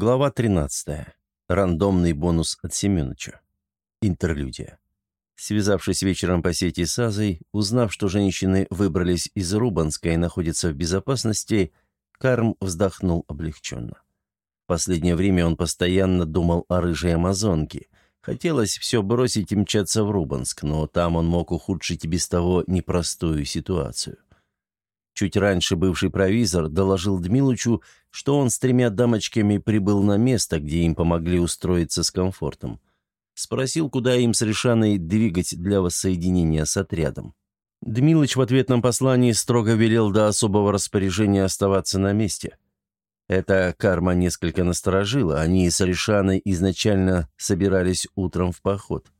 Глава 13. Рандомный бонус от Семеновича. Интерлюдия. Связавшись вечером по сети с Азой, узнав, что женщины выбрались из Рубанска и находятся в безопасности, Карм вздохнул облегченно. В последнее время он постоянно думал о рыжей амазонке. Хотелось все бросить и мчаться в Рубанск, но там он мог ухудшить и без того непростую ситуацию. Чуть раньше бывший провизор доложил Дмилычу, что он с тремя дамочками прибыл на место, где им помогли устроиться с комфортом. Спросил, куда им с Решаной двигать для воссоединения с отрядом. Дмилыч в ответном послании строго велел до особого распоряжения оставаться на месте. Эта карма несколько насторожила, они с Решаной изначально собирались утром в поход.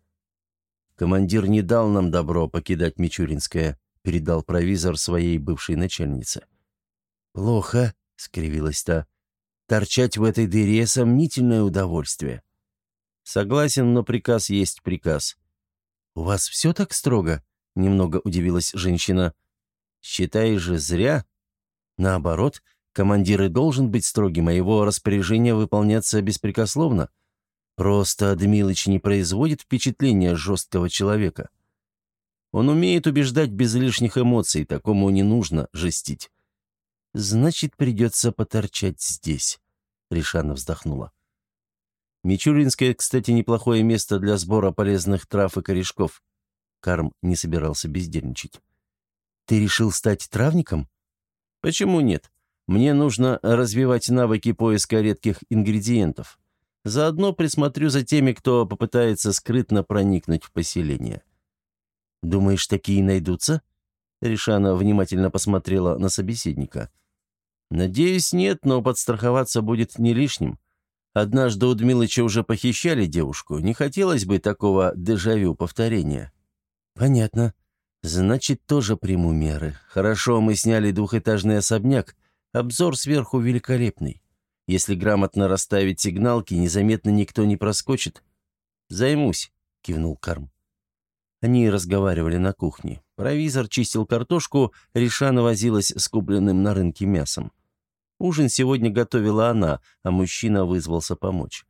Командир не дал нам добро покидать Мичуринское, передал провизор своей бывшей начальнице. «Плохо», — скривилась та. «Торчать в этой дыре — сомнительное удовольствие». «Согласен, но приказ есть приказ». «У вас все так строго?» — немного удивилась женщина. «Считаешь же зря?» «Наоборот, командир и должен быть строгим, а его распоряжение выполняться беспрекословно. Просто Дмилыч не производит впечатления жесткого человека». Он умеет убеждать без лишних эмоций, такому не нужно жестить. «Значит, придется поторчать здесь», — Ришана вздохнула. Мичуринское, кстати, неплохое место для сбора полезных трав и корешков. Карм не собирался бездельничать. «Ты решил стать травником?» «Почему нет? Мне нужно развивать навыки поиска редких ингредиентов. Заодно присмотрю за теми, кто попытается скрытно проникнуть в поселение. «Думаешь, такие найдутся?» Ришана внимательно посмотрела на собеседника. «Надеюсь, нет, но подстраховаться будет не лишним. Однажды у Дмилыча уже похищали девушку. Не хотелось бы такого дежавю повторения». «Понятно. Значит, тоже приму меры. Хорошо, мы сняли двухэтажный особняк. Обзор сверху великолепный. Если грамотно расставить сигналки, незаметно никто не проскочит. Займусь», — кивнул Карм. Они разговаривали на кухне. Провизор чистил картошку, Ришана возилась с купленным на рынке мясом. Ужин сегодня готовила она, а мужчина вызвался помочь.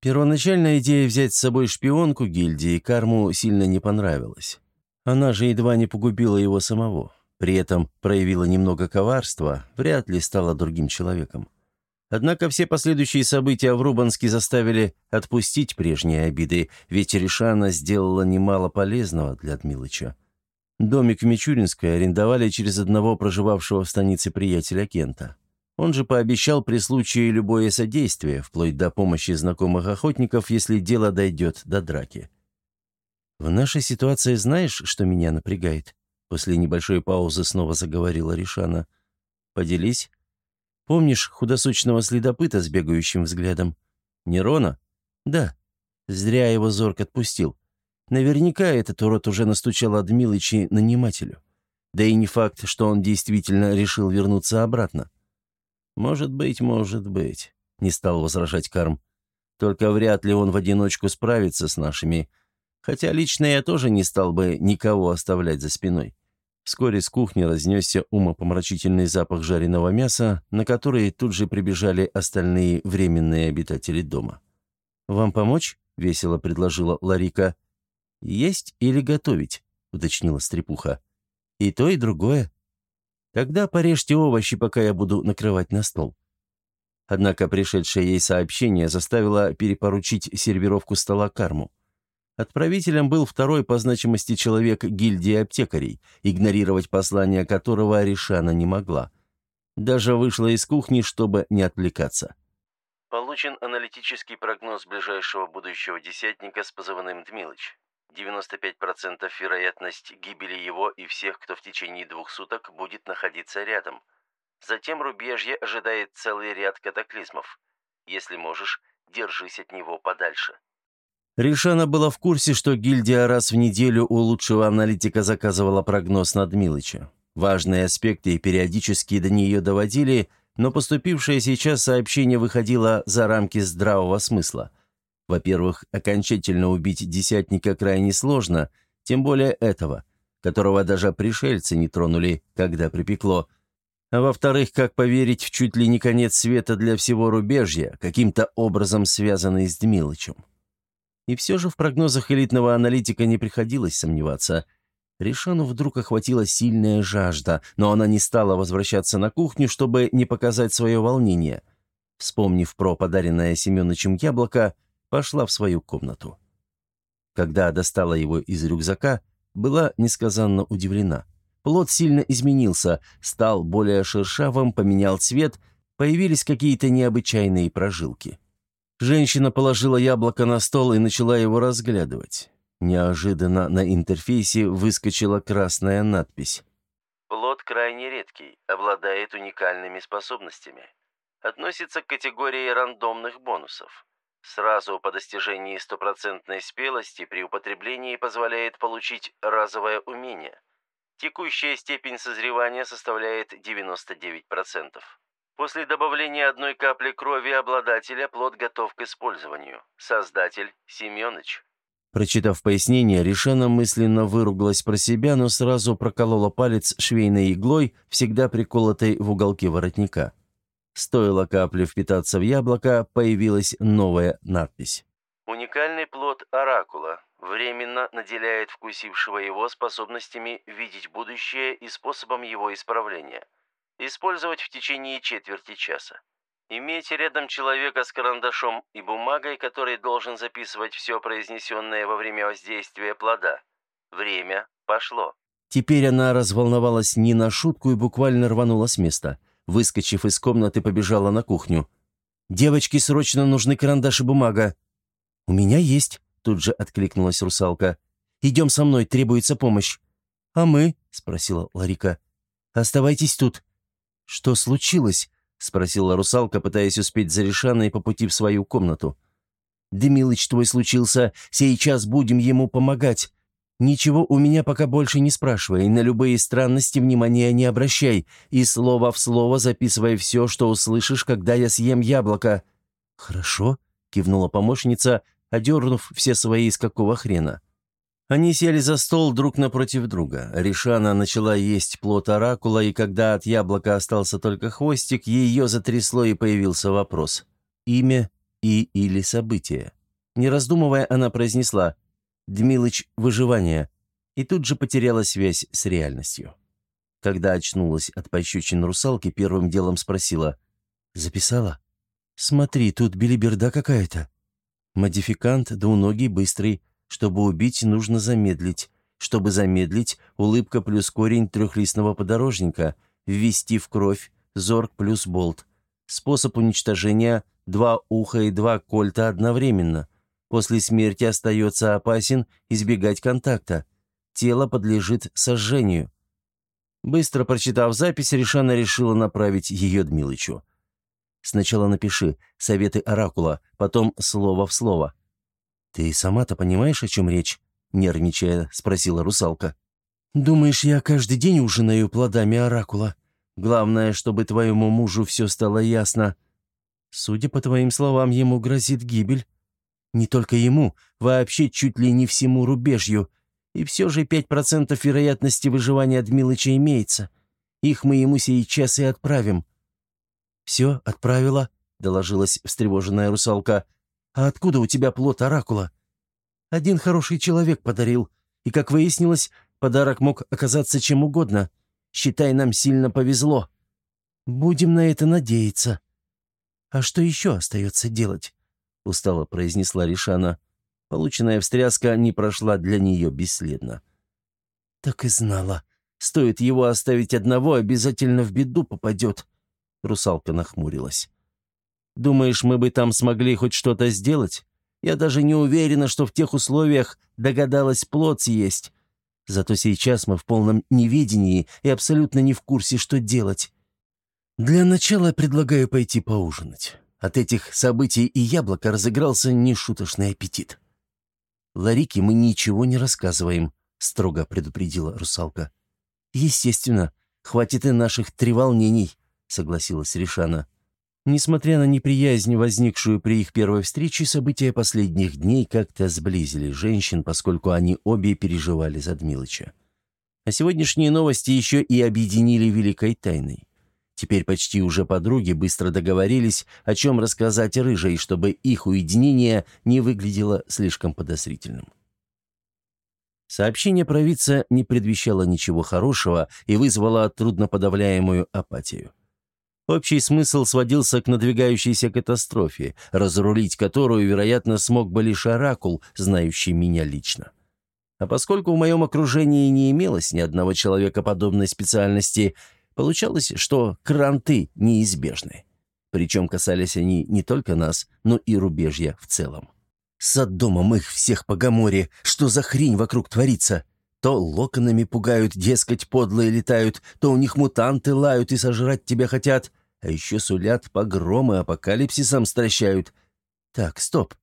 Первоначальная идея взять с собой шпионку гильдии Карму сильно не понравилась. Она же едва не погубила его самого. При этом проявила немного коварства, вряд ли стала другим человеком. Однако все последующие события в Рубанске заставили отпустить прежние обиды, ведь Решана сделала немало полезного для Дмилыча. Домик в Мичуринской арендовали через одного проживавшего в станице приятеля Кента. Он же пообещал при случае любое содействие, вплоть до помощи знакомых охотников, если дело дойдет до драки. «В нашей ситуации знаешь, что меня напрягает?» После небольшой паузы снова заговорила Решана. «Поделись». Помнишь худосочного следопыта с бегающим взглядом? Нерона? Да. Зря его Зорг отпустил. Наверняка этот урод уже настучал от Милычи нанимателю. Да и не факт, что он действительно решил вернуться обратно. «Может быть, может быть», — не стал возражать Карм. «Только вряд ли он в одиночку справится с нашими. Хотя лично я тоже не стал бы никого оставлять за спиной. Вскоре с кухни разнесся умопомрачительный запах жареного мяса, на который тут же прибежали остальные временные обитатели дома. «Вам помочь?» — весело предложила Ларика. «Есть или готовить?» — уточнила Стрепуха. «И то, и другое. Тогда порежьте овощи, пока я буду накрывать на стол». Однако пришедшее ей сообщение заставило перепоручить сервировку стола карму. Отправителем был второй по значимости человек гильдии аптекарей, игнорировать послание которого Аришана не могла. Даже вышла из кухни, чтобы не отвлекаться. Получен аналитический прогноз ближайшего будущего десятника с позывным «Дмилыч». 95% вероятность гибели его и всех, кто в течение двух суток будет находиться рядом. Затем рубежье ожидает целый ряд катаклизмов. Если можешь, держись от него подальше. Ришана была в курсе, что гильдия раз в неделю у лучшего аналитика заказывала прогноз над Милыча. Важные аспекты периодически до нее доводили, но поступившее сейчас сообщение выходило за рамки здравого смысла. Во-первых, окончательно убить десятника крайне сложно, тем более этого, которого даже пришельцы не тронули, когда припекло. А во-вторых, как поверить в чуть ли не конец света для всего рубежья, каким-то образом связанный с Дмилычем? И все же в прогнозах элитного аналитика не приходилось сомневаться. Ришану вдруг охватила сильная жажда, но она не стала возвращаться на кухню, чтобы не показать свое волнение. Вспомнив про подаренное Семеновичем яблоко, пошла в свою комнату. Когда достала его из рюкзака, была несказанно удивлена. Плод сильно изменился, стал более шершавым, поменял цвет, появились какие-то необычайные прожилки. Женщина положила яблоко на стол и начала его разглядывать. Неожиданно на интерфейсе выскочила красная надпись. Плод крайне редкий, обладает уникальными способностями. Относится к категории рандомных бонусов. Сразу по достижении стопроцентной спелости при употреблении позволяет получить разовое умение. Текущая степень созревания составляет 99%. После добавления одной капли крови обладателя плод готов к использованию. Создатель Семёныч. Прочитав пояснение, Решена мысленно выругалась про себя, но сразу проколола палец швейной иглой, всегда приколотой в уголке воротника. Стоило капле впитаться в яблоко, появилась новая надпись. Уникальный плод оракула временно наделяет вкусившего его способностями видеть будущее и способом его исправления. Использовать в течение четверти часа. Имейте рядом человека с карандашом и бумагой, который должен записывать все произнесенное во время воздействия плода. Время пошло. Теперь она разволновалась не на шутку и буквально рванула с места. Выскочив из комнаты, побежала на кухню. «Девочке срочно нужны карандаш и бумага». «У меня есть», — тут же откликнулась русалка. «Идем со мной, требуется помощь». «А мы?» — спросила Ларика. «Оставайтесь тут». «Что случилось?» — спросила русалка, пытаясь успеть за Решаной по пути в свою комнату. «Демилыч твой случился, сейчас будем ему помогать. Ничего у меня пока больше не спрашивай, на любые странности внимания не обращай, и слово в слово записывай все, что услышишь, когда я съем яблоко». «Хорошо», — кивнула помощница, одернув все свои из какого хрена. Они сели за стол друг напротив друга. Ришана начала есть плод оракула, и когда от яблока остался только хвостик, ее затрясло и появился вопрос. Имя и или событие. Не раздумывая, она произнесла «Дмилыч, выживание», и тут же потеряла связь с реальностью. Когда очнулась от пощечин русалки, первым делом спросила «Записала?» «Смотри, тут белиберда какая-то». Модификант, двуногий, быстрый, чтобы убить, нужно замедлить. Чтобы замедлить, улыбка плюс корень трехлистного подорожника, ввести в кровь, зорг плюс болт. Способ уничтожения – два уха и два кольта одновременно. После смерти остается опасен, избегать контакта. Тело подлежит сожжению. Быстро прочитав запись, Решана решила направить ее Дмилычу. Сначала напиши «Советы Оракула», потом слово в слово – «Ты сама-то понимаешь, о чем речь?» — нервничая спросила русалка. «Думаешь, я каждый день ужинаю плодами оракула? Главное, чтобы твоему мужу все стало ясно. Судя по твоим словам, ему грозит гибель. Не только ему, вообще чуть ли не всему рубежью. И все же пять процентов вероятности выживания от Милыча имеется. Их мы ему сейчас и отправим». «Все, отправила», — доложилась встревоженная русалка. «А откуда у тебя плод оракула?» «Один хороший человек подарил, и, как выяснилось, подарок мог оказаться чем угодно. Считай, нам сильно повезло. Будем на это надеяться». «А что еще остается делать?» — устало произнесла Ришана. Полученная встряска не прошла для нее бесследно. «Так и знала. Стоит его оставить одного, обязательно в беду попадет». Русалка нахмурилась. Думаешь, мы бы там смогли хоть что-то сделать? Я даже не уверена, что в тех условиях догадалась плод съесть. Зато сейчас мы в полном неведении и абсолютно не в курсе, что делать. Для начала предлагаю пойти поужинать. От этих событий и яблока разыгрался нешуточный аппетит. Ларике мы ничего не рассказываем, строго предупредила русалка. Естественно, хватит и наших треволнений, согласилась Ришана. Несмотря на неприязнь, возникшую при их первой встрече, события последних дней как-то сблизили женщин, поскольку они обе переживали за Дмилыча. А сегодняшние новости еще и объединили великой тайной. Теперь почти уже подруги быстро договорились, о чем рассказать Рыжей, чтобы их уединение не выглядело слишком подозрительным. Сообщение провидца не предвещало ничего хорошего и вызвало трудноподавляемую апатию. Общий смысл сводился к надвигающейся катастрофе, разрулить которую, вероятно, смог бы лишь оракул, знающий меня лично. А поскольку в моем окружении не имелось ни одного человека подобной специальности, получалось, что кранты неизбежны. Причем касались они не только нас, но и рубежья в целом. С домом их всех по Гаморе, что за хрень вокруг творится? То локонами пугают, дескать, подлые летают, то у них мутанты лают и сожрать тебя хотят, а еще сулят погромы апокалипсисом стращают. Так, стоп.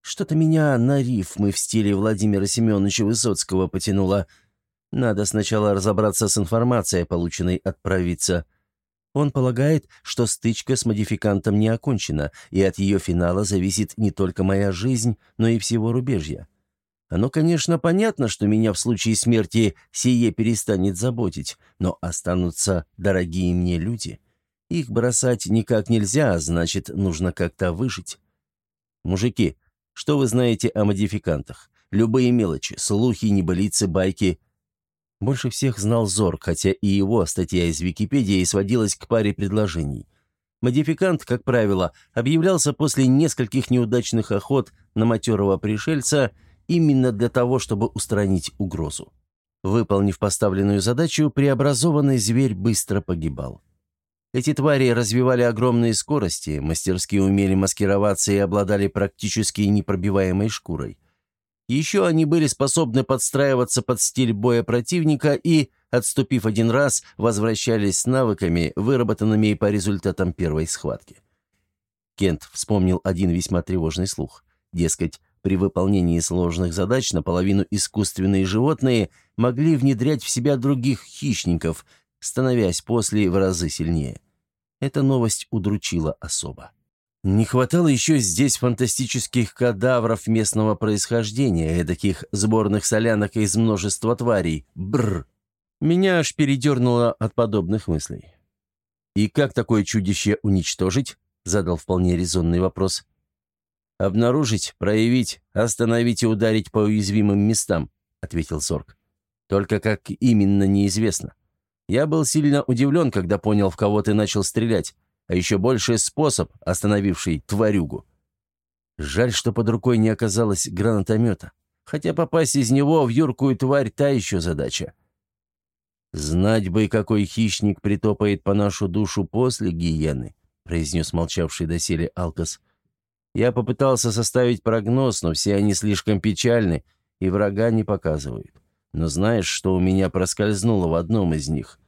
Что-то меня на рифмы в стиле Владимира Семеновича Высоцкого потянуло. Надо сначала разобраться с информацией, полученной от провидца. Он полагает, что стычка с модификантом не окончена, и от ее финала зависит не только моя жизнь, но и всего рубежья. Оно, конечно, понятно, что меня в случае смерти сие перестанет заботить, но останутся дорогие мне люди. Их бросать никак нельзя, а значит, нужно как-то выжить. Мужики, что вы знаете о модификантах? Любые мелочи, слухи, небылицы, байки. Больше всех знал Зорг, хотя и его статья из Википедии сводилась к паре предложений. Модификант, как правило, объявлялся после нескольких неудачных охот на матерого пришельца – именно для того, чтобы устранить угрозу. Выполнив поставленную задачу, преобразованный зверь быстро погибал. Эти твари развивали огромные скорости, мастерски умели маскироваться и обладали практически непробиваемой шкурой. Еще они были способны подстраиваться под стиль боя противника и, отступив один раз, возвращались с навыками, выработанными по результатам первой схватки. Кент вспомнил один весьма тревожный слух. Дескать, при выполнении сложных задач наполовину искусственные животные могли внедрять в себя других хищников, становясь после в разы сильнее. Эта новость удручила особо. Не хватало еще здесь фантастических кадавров местного происхождения, таких сборных солянок из множества тварей. Бррр. Меня аж передернуло от подобных мыслей. «И как такое чудище уничтожить?» — задал вполне резонный вопрос. «Обнаружить, проявить, остановить и ударить по уязвимым местам», — ответил Сорг. «Только как именно неизвестно. Я был сильно удивлен, когда понял, в кого ты начал стрелять, а еще больше способ, остановивший тварюгу. Жаль, что под рукой не оказалось гранатомета, хотя попасть из него в юркую тварь та еще задача. «Знать бы, какой хищник притопает по нашу душу после гиены», — произнес молчавший доселе Алкас. Я попытался составить прогноз, но все они слишком печальны и врага не показывают. Но знаешь, что у меня проскользнуло в одном из них?»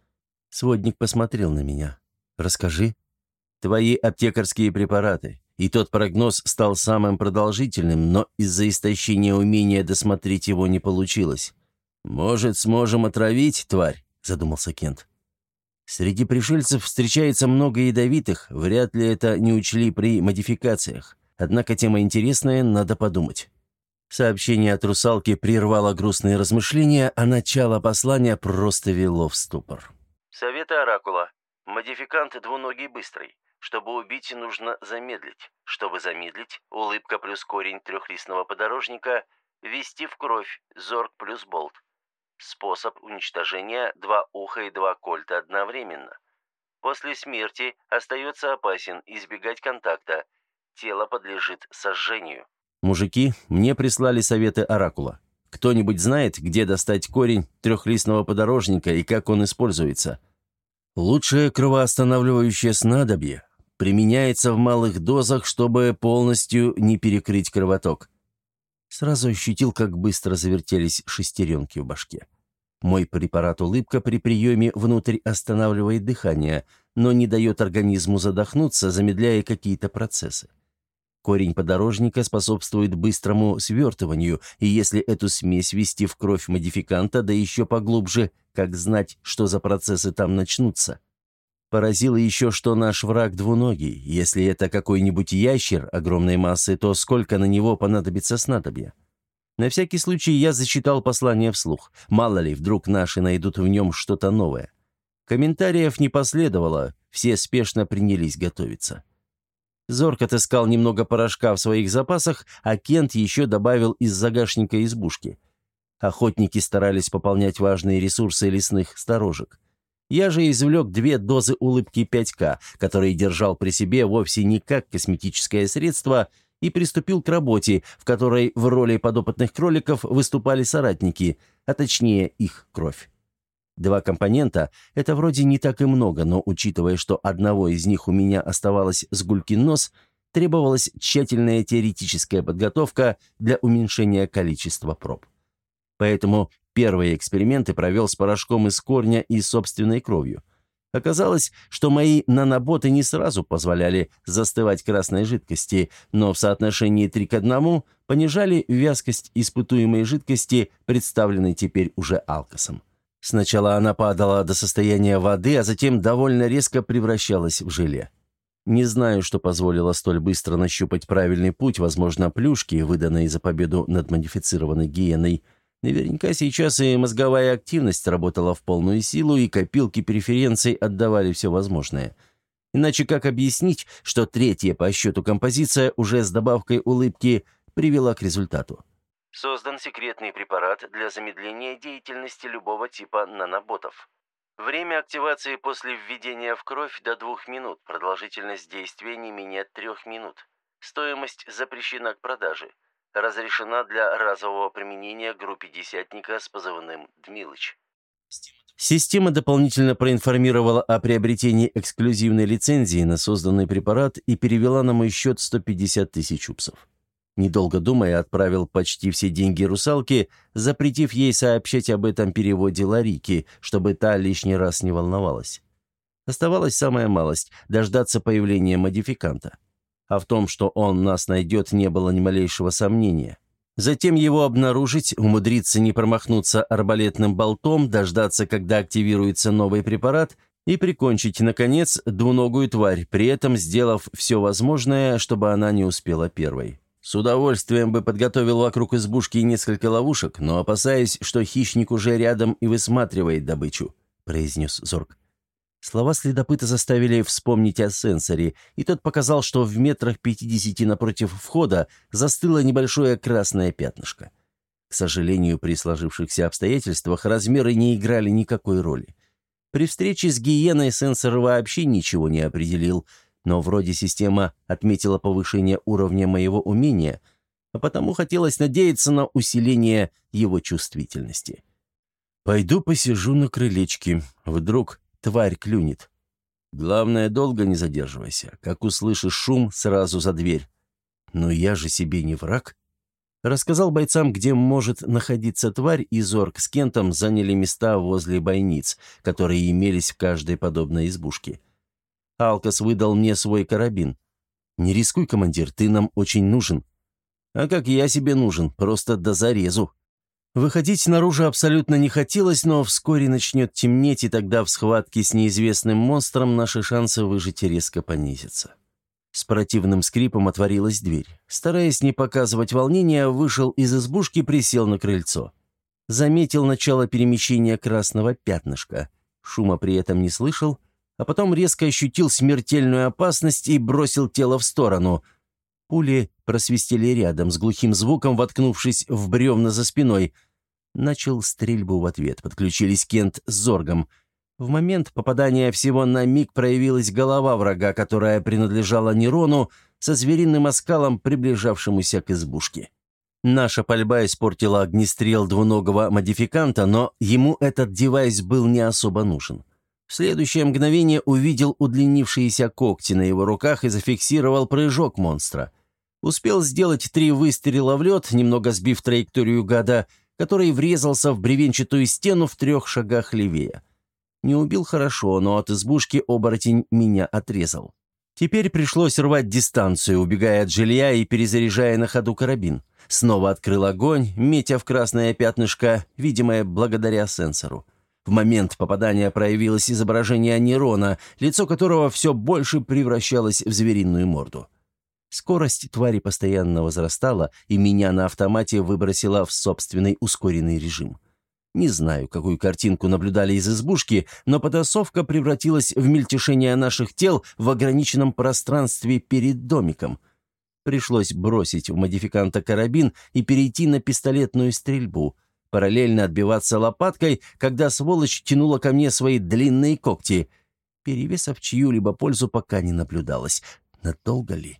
Сводник посмотрел на меня. «Расскажи». «Твои аптекарские препараты. И тот прогноз стал самым продолжительным, но из-за истощения умения досмотреть его не получилось. «Может, сможем отравить, тварь?» – задумался Кент. «Среди пришельцев встречается много ядовитых, вряд ли это не учли при модификациях. Однако тема интересная, надо подумать. Сообщение от русалки прервало грустные размышления, а начало послания просто вело в ступор. Советы Оракула. Модификант двуногий быстрый. Чтобы убить, нужно замедлить. Чтобы замедлить, улыбка плюс корень трехлистного подорожника, ввести в кровь, зорг плюс болт. Способ уничтожения – два уха и два кольта одновременно. После смерти остается опасен, избегать контакта – тело подлежит сожжению. Мужики, мне прислали советы Оракула. Кто-нибудь знает, где достать корень трехлистного подорожника и как он используется? Лучшее кровоостанавливающее снадобье применяется в малых дозах, чтобы полностью не перекрыть кровоток. Сразу ощутил, как быстро завертелись шестеренки в башке. Мой препарат «Улыбка» при приеме внутрь останавливает дыхание, но не дает организму задохнуться, замедляя какие-то процессы. Корень подорожника способствует быстрому свертыванию, и если эту смесь ввести в кровь модификанта, да еще поглубже, как знать, что за процессы там начнутся? Поразило еще, что наш враг двуногий. Если это какой-нибудь ящер огромной массы, то сколько на него понадобится снадобья? На всякий случай я зачитал послание вслух. Мало ли, вдруг наши найдут в нем что-то новое. Комментариев не последовало, все спешно принялись готовиться. Зорк отыскал немного порошка в своих запасах, а Кент еще добавил из загашника избушки. Охотники старались пополнять важные ресурсы лесных сторожек. Я же извлек две дозы улыбки 5К, которые держал при себе вовсе не как косметическое средство, и приступил к работе, в которой в роли подопытных кроликов выступали соратники, а точнее их кровь. Два компонента – это вроде не так и много, но учитывая, что одного из них у меня оставалось с гулькин нос, требовалась тщательная теоретическая подготовка для уменьшения количества проб. Поэтому первые эксперименты провел с порошком из корня и собственной кровью. Оказалось, что мои наноботы не сразу позволяли застывать красной жидкости, но в соотношении 3 к 1 понижали вязкость испытуемой жидкости, представленной теперь уже алкосом. Сначала она падала до состояния воды, а затем довольно резко превращалась в желе. Не знаю, что позволило столь быстро нащупать правильный путь, возможно, плюшки, выданные за победу над модифицированной гиеной. Наверняка сейчас и мозговая активность работала в полную силу, и копилки преференций отдавали все возможное. Иначе как объяснить, что третья по счету композиция уже с добавкой улыбки привела к результату? Создан секретный препарат для замедления деятельности любого типа наноботов. Время активации после введения в кровь до двух минут, продолжительность действия не менее трех минут. Стоимость запрещена к продаже. Разрешена для разового применения группе десятника с позывным «Дмилыч». Система дополнительно проинформировала о приобретении эксклюзивной лицензии на созданный препарат и перевела на мой счет 150 тысяч упсов. Недолго думая, отправил почти все деньги русалке, запретив ей сообщать об этом переводе Ларики, чтобы та лишний раз не волновалась. Оставалась самая малость – дождаться появления модификанта. А в том, что он нас найдет, не было ни малейшего сомнения. Затем его обнаружить, умудриться не промахнуться арбалетным болтом, дождаться, когда активируется новый препарат и прикончить, наконец, двуногую тварь, при этом сделав все возможное, чтобы она не успела первой. С удовольствием бы подготовил вокруг избушки несколько ловушек, но опасаясь, что хищник уже рядом и высматривает добычу», — произнес Зорг. Слова следопыта заставили вспомнить о сенсоре, и тот показал, что в метрах пятидесяти напротив входа застыло небольшое красное пятнышко. К сожалению, при сложившихся обстоятельствах размеры не играли никакой роли. При встрече с гиеной сенсор вообще ничего не определил — но вроде система отметила повышение уровня моего умения, а потому хотелось надеяться на усиление его чувствительности. «Пойду посижу на крылечке. Вдруг тварь клюнет. Главное, долго не задерживайся. Как услышишь шум, сразу за дверь. Но я же себе не враг». Рассказал бойцам, где может находиться тварь, и Зорг с Кентом заняли места возле бойниц, которые имелись в каждой подобной избушке. Алкас выдал мне свой карабин. «Не рискуй, командир, ты нам очень нужен». «А как я себе нужен, просто до зарезу». Выходить наружу абсолютно не хотелось, но вскоре начнет темнеть, и тогда в схватке с неизвестным монстром наши шансы выжить резко понизятся. С противным скрипом отворилась дверь. Стараясь не показывать волнения, вышел из избушки, присел на крыльцо. Заметил начало перемещения красного пятнышка. Шума при этом не слышал, а потом резко ощутил смертельную опасность и бросил тело в сторону. Пули просвистели рядом, с глухим звуком воткнувшись в бревна за спиной. Начал стрельбу в ответ, подключились Кент с Зоргом. В момент попадания всего на миг проявилась голова врага, которая принадлежала Нерону, со звериным оскалом, приближавшемуся к избушке. Наша пальба испортила огнестрел двуногого модификанта, но ему этот девайс был не особо нужен. В следующее мгновение увидел удлинившиеся когти на его руках и зафиксировал прыжок монстра. Успел сделать три выстрела в лед, немного сбив траекторию гада, который врезался в бревенчатую стену в трех шагах левее. Не убил хорошо, но от избушки оборотень меня отрезал. Теперь пришлось рвать дистанцию, убегая от жилья и перезаряжая на ходу карабин. Снова открыл огонь, метя в красное пятнышко, видимое благодаря сенсору. В момент попадания проявилось изображение Нерона, лицо которого все больше превращалось в звериную морду. Скорость твари постоянно возрастала, и меня на автомате выбросило в собственный ускоренный режим. Не знаю, какую картинку наблюдали из избушки, но потасовка превратилась в мельтешение наших тел в ограниченном пространстве перед домиком. Пришлось бросить у модификанта карабин и перейти на пистолетную стрельбу, параллельно отбиваться лопаткой, когда сволочь тянула ко мне свои длинные когти. Перевеса в чью-либо пользу пока не наблюдалось. Надолго ли?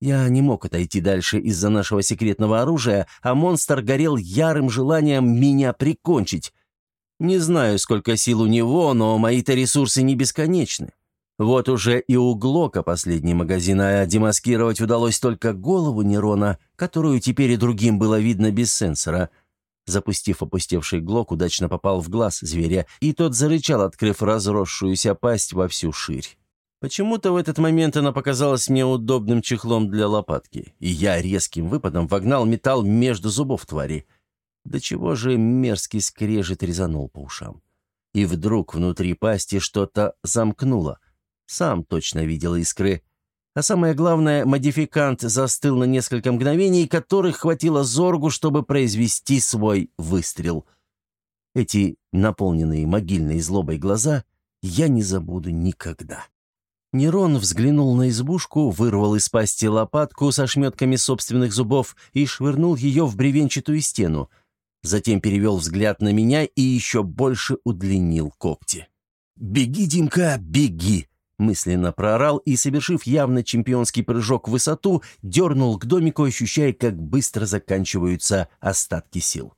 Я не мог отойти дальше из-за нашего секретного оружия, а монстр горел ярым желанием меня прикончить. Не знаю, сколько сил у него, но мои-то ресурсы не бесконечны. Вот уже и у Глока последний магазин, а демаскировать удалось только голову Нерона, которую теперь и другим было видно без сенсора. Запустив опустевший Глок, удачно попал в глаз зверя, и тот зарычал, открыв разросшуюся пасть во всю ширь. Почему-то в этот момент она показалась мне удобным чехлом для лопатки, и я резким выпадом вогнал металл между зубов твари. До чего же мерзкий скрежет резанул по ушам. И вдруг внутри пасти что-то замкнуло. Сам точно видел искры. А самое главное, модификант застыл на несколько мгновений, которых хватило зоргу, чтобы произвести свой выстрел. Эти наполненные могильной злобой глаза я не забуду никогда. Нерон взглянул на избушку, вырвал из пасти лопатку со шметками собственных зубов и швырнул ее в бревенчатую стену. Затем перевел взгляд на меня и еще больше удлинил когти. «Беги, Димка, беги!» Мысленно проорал и, совершив явно чемпионский прыжок в высоту, дернул к домику, ощущая, как быстро заканчиваются остатки сил.